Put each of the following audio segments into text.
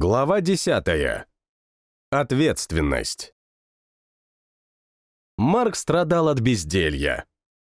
Глава десятая. Ответственность. Марк страдал от безделья.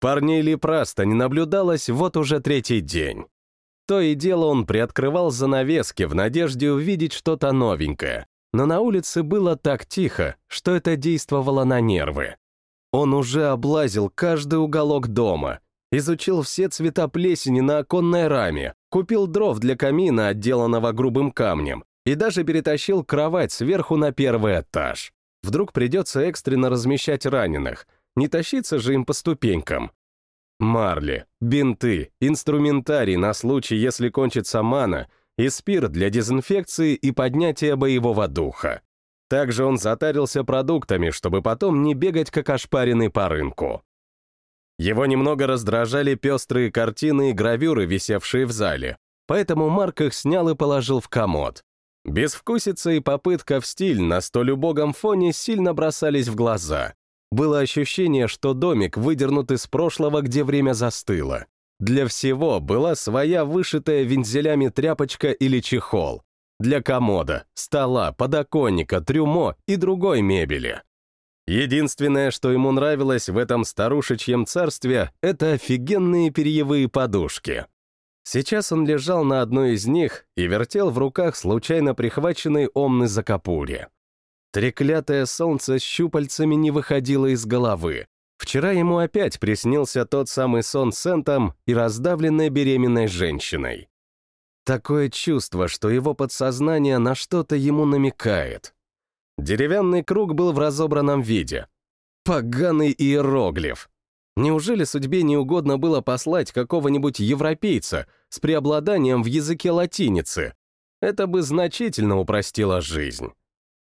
Парней Лепраста не наблюдалось вот уже третий день. То и дело он приоткрывал занавески в надежде увидеть что-то новенькое, но на улице было так тихо, что это действовало на нервы. Он уже облазил каждый уголок дома, изучил все цвета плесени на оконной раме, купил дров для камина, отделанного грубым камнем, и даже перетащил кровать сверху на первый этаж. Вдруг придется экстренно размещать раненых, не тащиться же им по ступенькам. Марли, бинты, инструментарий на случай, если кончится мана, и спирт для дезинфекции и поднятия боевого духа. Также он затарился продуктами, чтобы потом не бегать как ошпаренный по рынку. Его немного раздражали пестрые картины и гравюры, висевшие в зале, поэтому Марк их снял и положил в комод. Безвкусица и попытка в стиль на столь убогом фоне сильно бросались в глаза. Было ощущение, что домик выдернут из прошлого, где время застыло. Для всего была своя вышитая вензелями тряпочка или чехол. Для комода, стола, подоконника, трюмо и другой мебели. Единственное, что ему нравилось в этом старушечьем царстве, это офигенные перьевые подушки. Сейчас он лежал на одной из них и вертел в руках случайно прихваченный омны закапури. Треклятое солнце с щупальцами не выходило из головы. Вчера ему опять приснился тот самый сон с Энтом и раздавленной беременной женщиной. Такое чувство, что его подсознание на что-то ему намекает. Деревянный круг был в разобранном виде. Поганый иероглиф. Неужели судьбе не угодно было послать какого-нибудь европейца с преобладанием в языке латиницы? Это бы значительно упростило жизнь.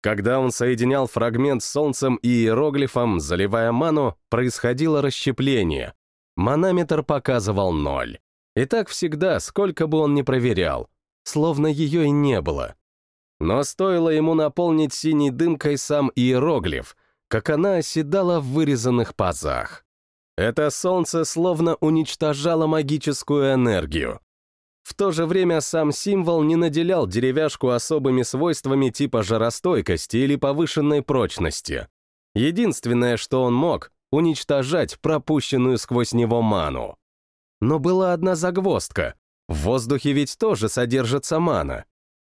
Когда он соединял фрагмент с солнцем и иероглифом, заливая ману, происходило расщепление. Манометр показывал ноль. И так всегда, сколько бы он ни проверял, словно ее и не было. Но стоило ему наполнить синей дымкой сам иероглиф, как она оседала в вырезанных пазах. Это солнце словно уничтожало магическую энергию. В то же время сам символ не наделял деревяшку особыми свойствами типа жаростойкости или повышенной прочности. Единственное, что он мог — уничтожать пропущенную сквозь него ману. Но была одна загвоздка. В воздухе ведь тоже содержится мана.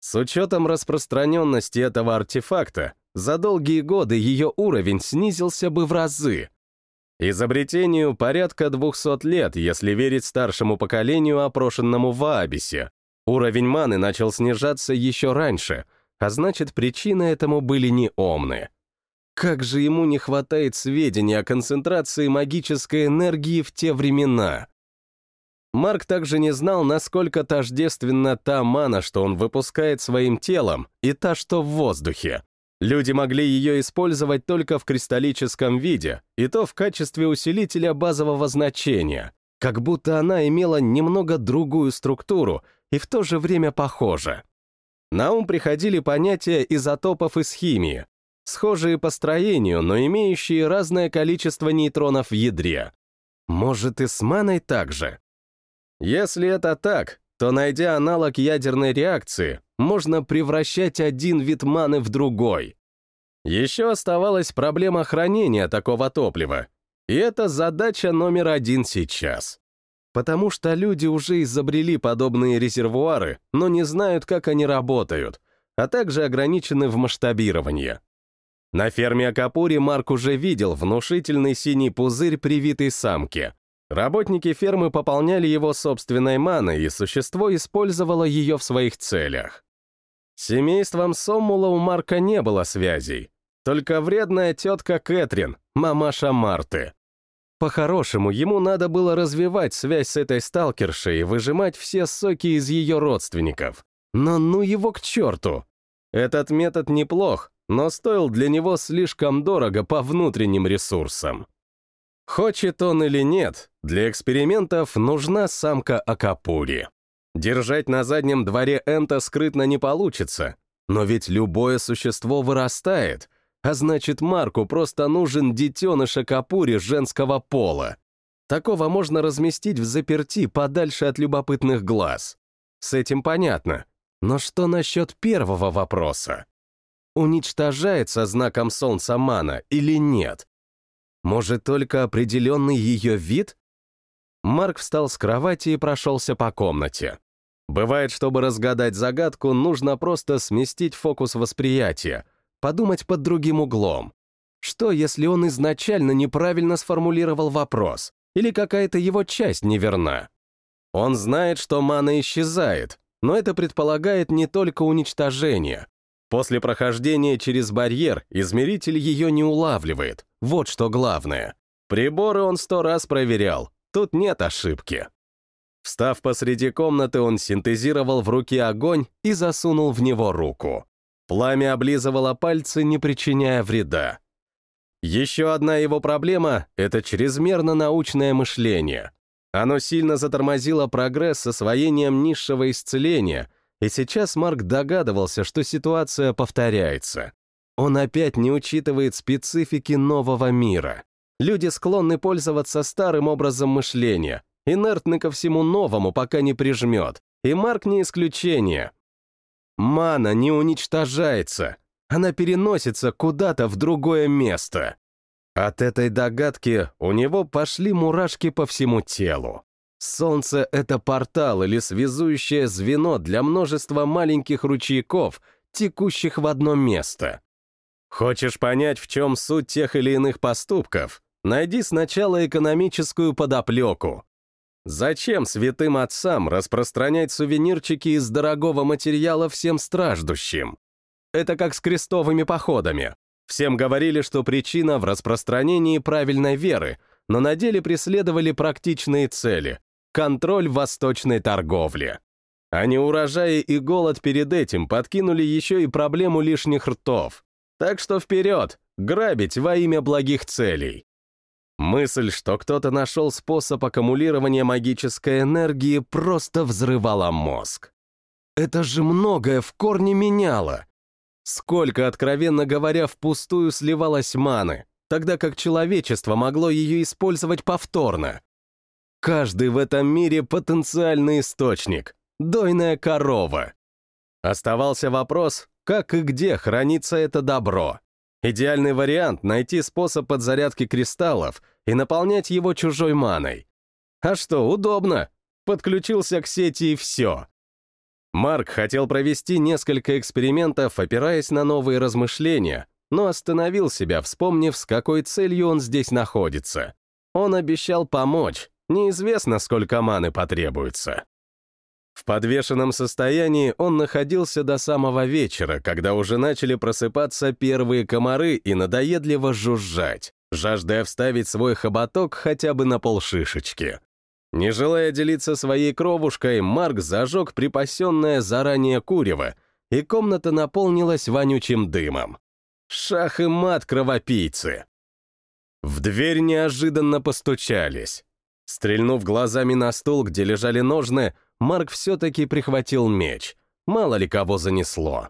С учетом распространенности этого артефакта, за долгие годы ее уровень снизился бы в разы. Изобретению порядка 200 лет, если верить старшему поколению, опрошенному в Аабисе. Уровень маны начал снижаться еще раньше, а значит, причины этому были не омны. Как же ему не хватает сведений о концентрации магической энергии в те времена? Марк также не знал, насколько тождественна та мана, что он выпускает своим телом, и та, что в воздухе. Люди могли ее использовать только в кристаллическом виде, и то в качестве усилителя базового значения, как будто она имела немного другую структуру и в то же время похожа. На ум приходили понятия изотопов из химии, схожие по строению, но имеющие разное количество нейтронов в ядре. Может, и с маной так же? Если это так, то, найдя аналог ядерной реакции, можно превращать один вид маны в другой. Еще оставалась проблема хранения такого топлива, и это задача номер один сейчас. Потому что люди уже изобрели подобные резервуары, но не знают, как они работают, а также ограничены в масштабировании. На ферме Акапури Марк уже видел внушительный синий пузырь привитой самке. Работники фермы пополняли его собственной маной, и существо использовало ее в своих целях. Семейством Соммула у Марка не было связей, только вредная тетка Кэтрин, мамаша Марты. По-хорошему, ему надо было развивать связь с этой сталкершей и выжимать все соки из ее родственников. Но ну его к черту! Этот метод неплох, но стоил для него слишком дорого по внутренним ресурсам. Хочет он или нет, для экспериментов нужна самка Акапури. Держать на заднем дворе Энта скрытно не получится, но ведь любое существо вырастает, а значит Марку просто нужен детеныш Акапури женского пола. Такого можно разместить в заперти подальше от любопытных глаз. С этим понятно. Но что насчет первого вопроса? Уничтожается знаком солнца мана или нет? Может, только определенный ее вид? Марк встал с кровати и прошелся по комнате. Бывает, чтобы разгадать загадку, нужно просто сместить фокус восприятия, подумать под другим углом. Что, если он изначально неправильно сформулировал вопрос, или какая-то его часть неверна? Он знает, что мана исчезает, но это предполагает не только уничтожение. После прохождения через барьер измеритель ее не улавливает, вот что главное. Приборы он сто раз проверял, тут нет ошибки. Встав посреди комнаты, он синтезировал в руке огонь и засунул в него руку. Пламя облизывало пальцы, не причиняя вреда. Еще одна его проблема — это чрезмерно научное мышление. Оно сильно затормозило прогресс с освоением низшего исцеления, и сейчас Марк догадывался, что ситуация повторяется. Он опять не учитывает специфики нового мира. Люди склонны пользоваться старым образом мышления, инертны ко всему новому, пока не прижмет, и Марк не исключение. Мана не уничтожается, она переносится куда-то в другое место. От этой догадки у него пошли мурашки по всему телу. Солнце — это портал или связующее звено для множества маленьких ручейков, текущих в одно место. Хочешь понять, в чем суть тех или иных поступков? Найди сначала экономическую подоплеку. Зачем святым отцам распространять сувенирчики из дорогого материала всем страждущим? Это как с крестовыми походами. Всем говорили, что причина в распространении правильной веры, но на деле преследовали практичные цели — контроль восточной торговли. А неурожаи и голод перед этим подкинули еще и проблему лишних ртов. Так что вперед, грабить во имя благих целей. Мысль, что кто-то нашел способ аккумулирования магической энергии, просто взрывала мозг. Это же многое в корне меняло. Сколько, откровенно говоря, впустую сливалось маны, тогда как человечество могло ее использовать повторно. Каждый в этом мире потенциальный источник, дойная корова. Оставался вопрос, как и где хранится это добро. Идеальный вариант — найти способ подзарядки кристаллов и наполнять его чужой маной. А что, удобно. Подключился к сети и все. Марк хотел провести несколько экспериментов, опираясь на новые размышления, но остановил себя, вспомнив, с какой целью он здесь находится. Он обещал помочь, неизвестно, сколько маны потребуется. В подвешенном состоянии он находился до самого вечера, когда уже начали просыпаться первые комары и надоедливо жужжать, жаждая вставить свой хоботок хотя бы на полшишечки. Не желая делиться своей кровушкой, Марк зажег припасенное заранее курево, и комната наполнилась вонючим дымом. Шах и мат кровопийцы. В дверь неожиданно постучались. Стрельнув глазами на стул, где лежали ножны, Марк все-таки прихватил меч. Мало ли кого занесло.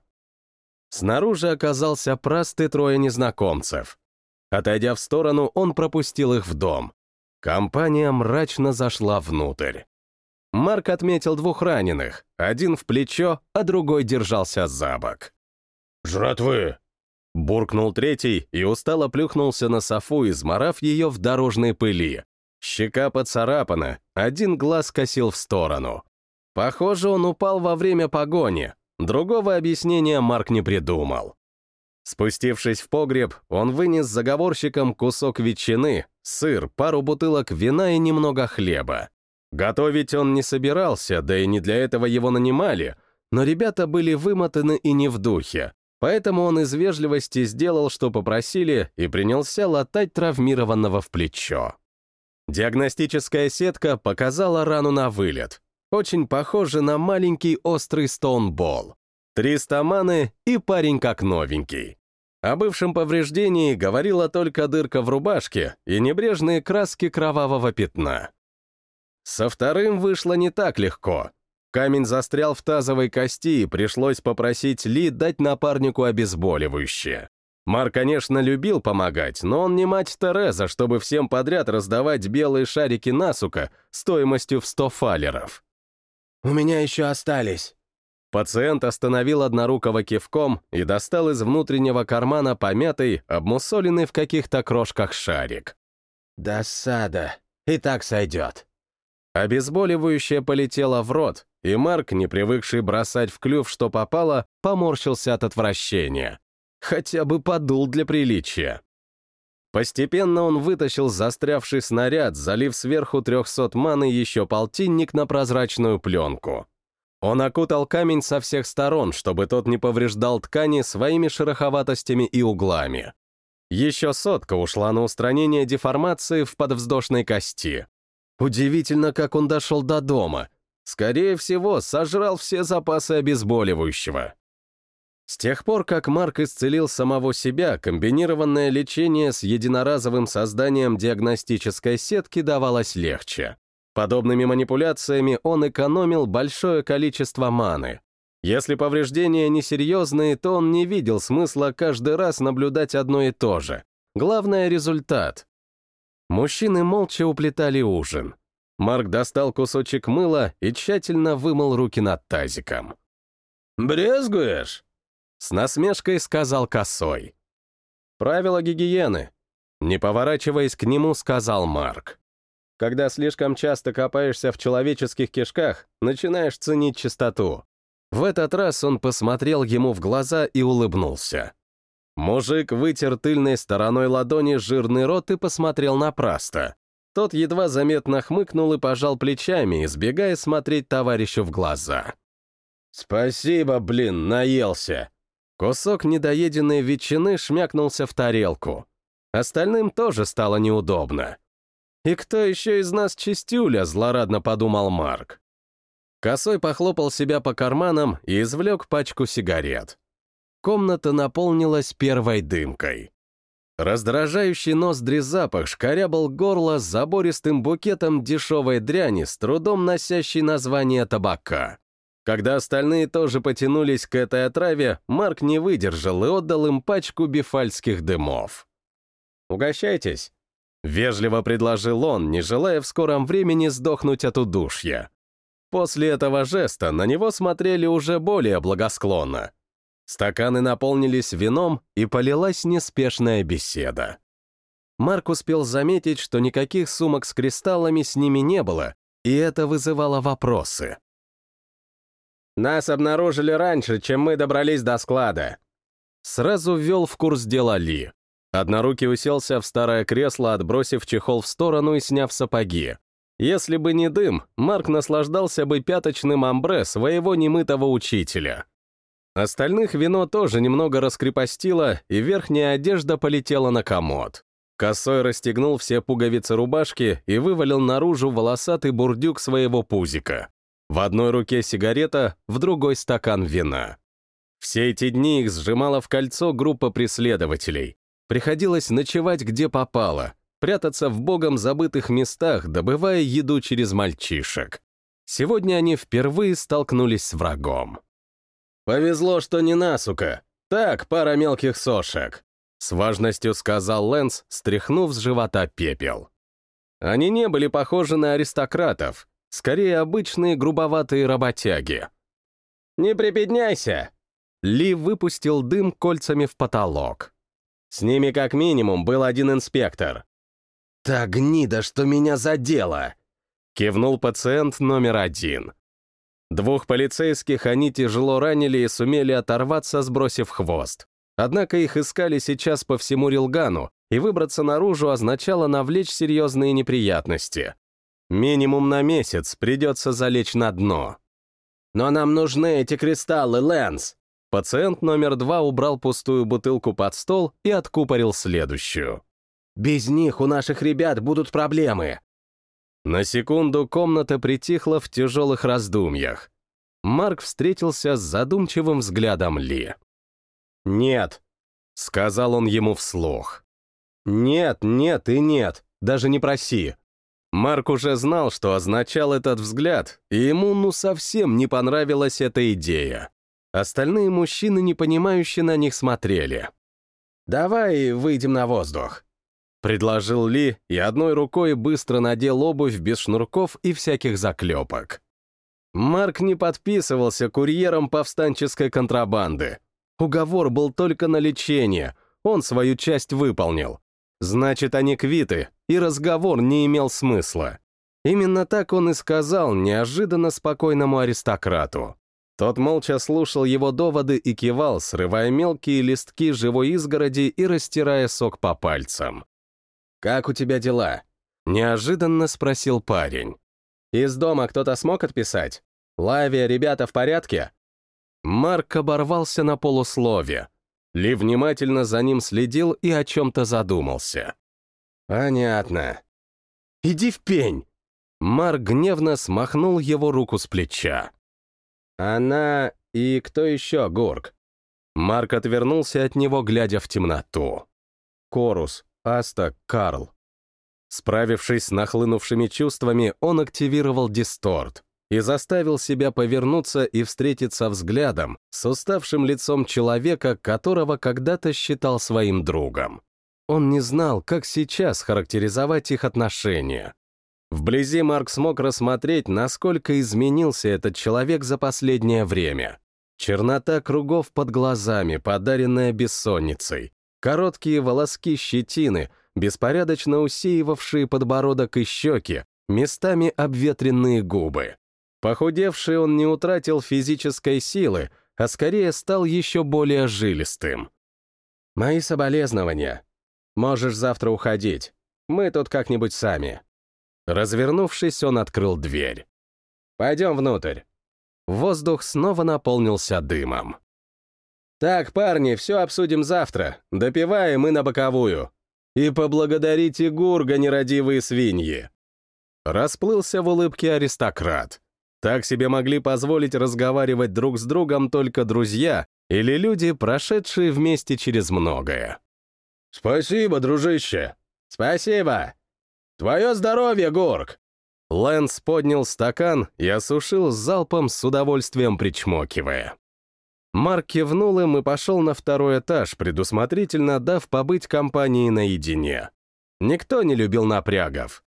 Снаружи оказался простый трое незнакомцев. Отойдя в сторону, он пропустил их в дом. Компания мрачно зашла внутрь. Марк отметил двух раненых, один в плечо, а другой держался за бок. «Жратвы!» Буркнул третий и устало плюхнулся на софу, изморав ее в дорожной пыли. Щека поцарапана, один глаз косил в сторону. Похоже, он упал во время погони. Другого объяснения Марк не придумал. Спустившись в погреб, он вынес заговорщикам кусок ветчины, сыр, пару бутылок вина и немного хлеба. Готовить он не собирался, да и не для этого его нанимали, но ребята были вымотаны и не в духе, поэтому он из вежливости сделал, что попросили, и принялся латать травмированного в плечо. Диагностическая сетка показала рану на вылет, очень похоже на маленький острый стоунбол. 300 маны и парень как новенький. О бывшем повреждении говорила только дырка в рубашке и небрежные краски кровавого пятна. Со вторым вышло не так легко. Камень застрял в тазовой кости, и пришлось попросить Ли дать напарнику обезболивающее. Мар, конечно, любил помогать, но он не мать Тереза, чтобы всем подряд раздавать белые шарики насука стоимостью в 100 фалеров. «У меня еще остались». Пациент остановил однорукого кивком и достал из внутреннего кармана помятый, обмусоленный в каких-то крошках шарик. «Досада. И так сойдет». Обезболивающее полетело в рот, и Марк, не привыкший бросать в клюв, что попало, поморщился от отвращения. Хотя бы подул для приличия. Постепенно он вытащил застрявший снаряд, залив сверху 300 маны еще полтинник на прозрачную пленку. Он окутал камень со всех сторон, чтобы тот не повреждал ткани своими шероховатостями и углами. Еще сотка ушла на устранение деформации в подвздошной кости. Удивительно, как он дошел до дома. Скорее всего, сожрал все запасы обезболивающего. С тех пор, как Марк исцелил самого себя, комбинированное лечение с единоразовым созданием диагностической сетки давалось легче. Подобными манипуляциями он экономил большое количество маны. Если повреждения несерьезные, то он не видел смысла каждый раз наблюдать одно и то же. Главное — результат. Мужчины молча уплетали ужин. Марк достал кусочек мыла и тщательно вымыл руки над тазиком. «Брезгуешь?» — с насмешкой сказал косой. «Правила гигиены», — не поворачиваясь к нему, сказал Марк. Когда слишком часто копаешься в человеческих кишках, начинаешь ценить чистоту. В этот раз он посмотрел ему в глаза и улыбнулся. Мужик вытер тыльной стороной ладони жирный рот и посмотрел на Праста. Тот едва заметно хмыкнул и пожал плечами, избегая смотреть товарищу в глаза. «Спасибо, блин, наелся!» Кусок недоеденной ветчины шмякнулся в тарелку. Остальным тоже стало неудобно. «И кто еще из нас чистюля?» — злорадно подумал Марк. Косой похлопал себя по карманам и извлек пачку сигарет. Комната наполнилась первой дымкой. Раздражающий ноздри запах шкарябал горло с забористым букетом дешевой дряни, с трудом носящей название табака. Когда остальные тоже потянулись к этой отраве, Марк не выдержал и отдал им пачку бифальских дымов. «Угощайтесь», Вежливо предложил он, не желая в скором времени сдохнуть от удушья. После этого жеста на него смотрели уже более благосклонно. Стаканы наполнились вином, и полилась неспешная беседа. Марк успел заметить, что никаких сумок с кристаллами с ними не было, и это вызывало вопросы. «Нас обнаружили раньше, чем мы добрались до склада», сразу ввел в курс дела Ли. Однорукий уселся в старое кресло, отбросив чехол в сторону и сняв сапоги. Если бы не дым, Марк наслаждался бы пяточным амбре своего немытого учителя. Остальных вино тоже немного раскрепостило, и верхняя одежда полетела на комод. Косой расстегнул все пуговицы рубашки и вывалил наружу волосатый бурдюк своего пузика. В одной руке сигарета, в другой стакан вина. Все эти дни их сжимала в кольцо группа преследователей. Приходилось ночевать где попало, прятаться в богом забытых местах, добывая еду через мальчишек. Сегодня они впервые столкнулись с врагом. «Повезло, что не насука. Так, пара мелких сошек», — с важностью сказал Лэнс, стряхнув с живота пепел. Они не были похожи на аристократов, скорее обычные грубоватые работяги. «Не припедняйся!» Ли выпустил дым кольцами в потолок. С ними как минимум был один инспектор. «Та гнида, что меня задела!» Кивнул пациент номер один. Двух полицейских они тяжело ранили и сумели оторваться, сбросив хвост. Однако их искали сейчас по всему Рилгану, и выбраться наружу означало навлечь серьезные неприятности. Минимум на месяц придется залечь на дно. «Но нам нужны эти кристаллы, Лэнс!» Пациент номер два убрал пустую бутылку под стол и откупорил следующую. «Без них у наших ребят будут проблемы». На секунду комната притихла в тяжелых раздумьях. Марк встретился с задумчивым взглядом Ли. «Нет», — сказал он ему вслух. «Нет, нет и нет, даже не проси». Марк уже знал, что означал этот взгляд, и ему ну совсем не понравилась эта идея. Остальные мужчины, непонимающе на них смотрели. «Давай выйдем на воздух», — предложил Ли и одной рукой быстро надел обувь без шнурков и всяких заклепок. Марк не подписывался курьером повстанческой контрабанды. Уговор был только на лечение, он свою часть выполнил. Значит, они квиты, и разговор не имел смысла. Именно так он и сказал неожиданно спокойному аристократу. Тот молча слушал его доводы и кивал, срывая мелкие листки живой изгороди и растирая сок по пальцам. «Как у тебя дела?» — неожиданно спросил парень. «Из дома кто-то смог отписать? Лавия, ребята в порядке?» Марк оборвался на полуслове. Ли внимательно за ним следил и о чем-то задумался. «Понятно. Иди в пень!» Марк гневно смахнул его руку с плеча. «Она и кто еще, Горг?» Марк отвернулся от него, глядя в темноту. «Корус, Аста, Карл». Справившись с нахлынувшими чувствами, он активировал дисторт и заставил себя повернуться и встретиться взглядом с уставшим лицом человека, которого когда-то считал своим другом. Он не знал, как сейчас характеризовать их отношения. Вблизи Марк смог рассмотреть, насколько изменился этот человек за последнее время. Чернота кругов под глазами, подаренная бессонницей, короткие волоски щетины, беспорядочно усеивавшие подбородок и щеки, местами обветренные губы. Похудевший он не утратил физической силы, а скорее стал еще более жилистым. «Мои соболезнования. Можешь завтра уходить. Мы тут как-нибудь сами». Развернувшись, он открыл дверь. «Пойдем внутрь». Воздух снова наполнился дымом. «Так, парни, все обсудим завтра. Допиваем и на боковую. И поблагодарите Гурга, нерадивые свиньи». Расплылся в улыбке аристократ. Так себе могли позволить разговаривать друг с другом только друзья или люди, прошедшие вместе через многое. «Спасибо, дружище!» «Спасибо!» «Твое здоровье, Горг!» Лэнс поднял стакан и осушил залпом с удовольствием причмокивая. Марк кивнул им и пошел на второй этаж, предусмотрительно дав побыть компании наедине. Никто не любил напрягов.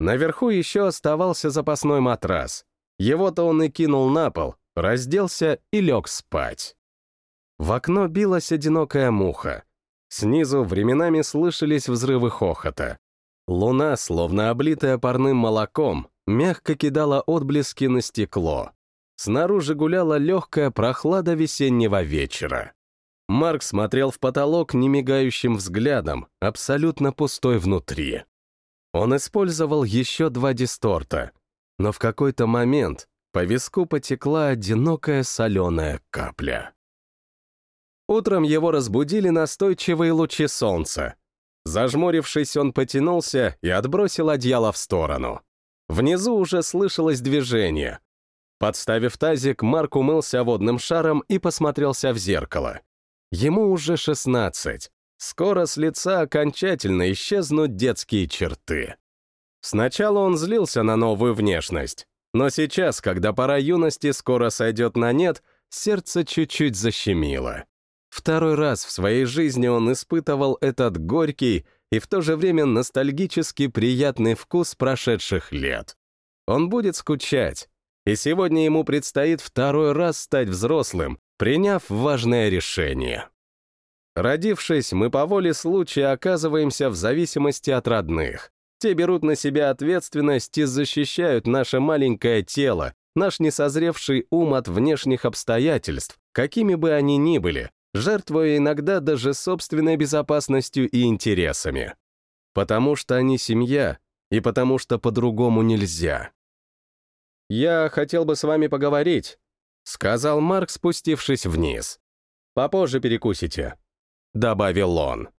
Наверху еще оставался запасной матрас. Его-то он и кинул на пол, разделся и лег спать. В окно билась одинокая муха. Снизу временами слышались взрывы хохота. Луна, словно облитая парным молоком, мягко кидала отблески на стекло. Снаружи гуляла легкая прохлада весеннего вечера. Марк смотрел в потолок немигающим взглядом, абсолютно пустой внутри. Он использовал еще два дисторта, но в какой-то момент по виску потекла одинокая соленая капля. Утром его разбудили настойчивые лучи солнца. Зажмурившись, он потянулся и отбросил одеяло в сторону. Внизу уже слышалось движение. Подставив тазик, Марк умылся водным шаром и посмотрелся в зеркало. Ему уже 16. Скоро с лица окончательно исчезнут детские черты. Сначала он злился на новую внешность, но сейчас, когда пора юности скоро сойдет на нет, сердце чуть-чуть защемило. Второй раз в своей жизни он испытывал этот горький и в то же время ностальгически приятный вкус прошедших лет. Он будет скучать, и сегодня ему предстоит второй раз стать взрослым, приняв важное решение. Родившись, мы по воле случая оказываемся в зависимости от родных. Те берут на себя ответственность и защищают наше маленькое тело, наш несозревший ум от внешних обстоятельств, какими бы они ни были, жертвуя иногда даже собственной безопасностью и интересами. Потому что они семья, и потому что по-другому нельзя. «Я хотел бы с вами поговорить», — сказал Марк, спустившись вниз. «Попозже перекусите», — добавил он.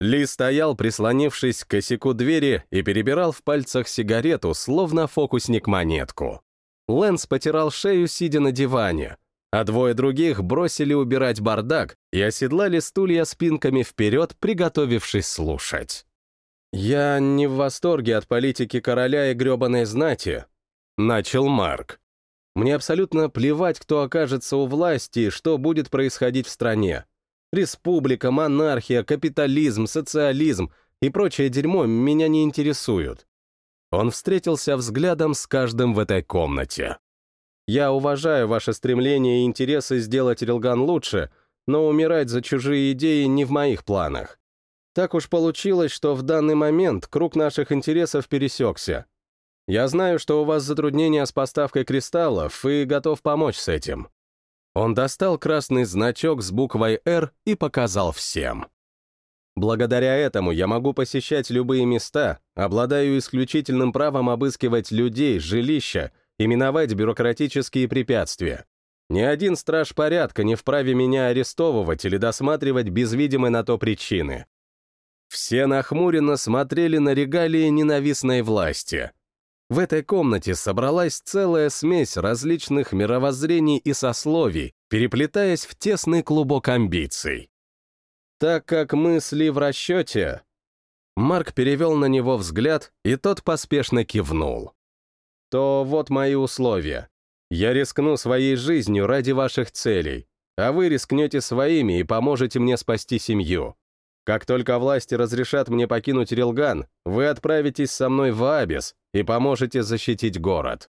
Ли стоял, прислонившись к косяку двери и перебирал в пальцах сигарету, словно фокусник монетку. Лэнс потирал шею, сидя на диване, а двое других бросили убирать бардак и оседлали стулья спинками вперед, приготовившись слушать. «Я не в восторге от политики короля и гребаной знати», — начал Марк. «Мне абсолютно плевать, кто окажется у власти и что будет происходить в стране. Республика, монархия, капитализм, социализм и прочее дерьмо меня не интересуют. Он встретился взглядом с каждым в этой комнате. Я уважаю ваше стремление и интересы сделать Рилган лучше, но умирать за чужие идеи не в моих планах. Так уж получилось, что в данный момент круг наших интересов пересекся. Я знаю, что у вас затруднения с поставкой кристаллов и готов помочь с этим. Он достал красный значок с буквой «Р» и показал всем. Благодаря этому я могу посещать любые места, обладаю исключительным правом обыскивать людей, жилища и миновать бюрократические препятствия. Ни один страж порядка не вправе меня арестовывать или досматривать без видимой на то причины. Все нахмуренно смотрели на регалии ненавистной власти. В этой комнате собралась целая смесь различных мировоззрений и сословий, переплетаясь в тесный клубок амбиций. Так как мысли в расчете... Марк перевел на него взгляд, и тот поспешно кивнул. То вот мои условия. Я рискну своей жизнью ради ваших целей, а вы рискнете своими и поможете мне спасти семью. Как только власти разрешат мне покинуть Рилган, вы отправитесь со мной в Абис и поможете защитить город.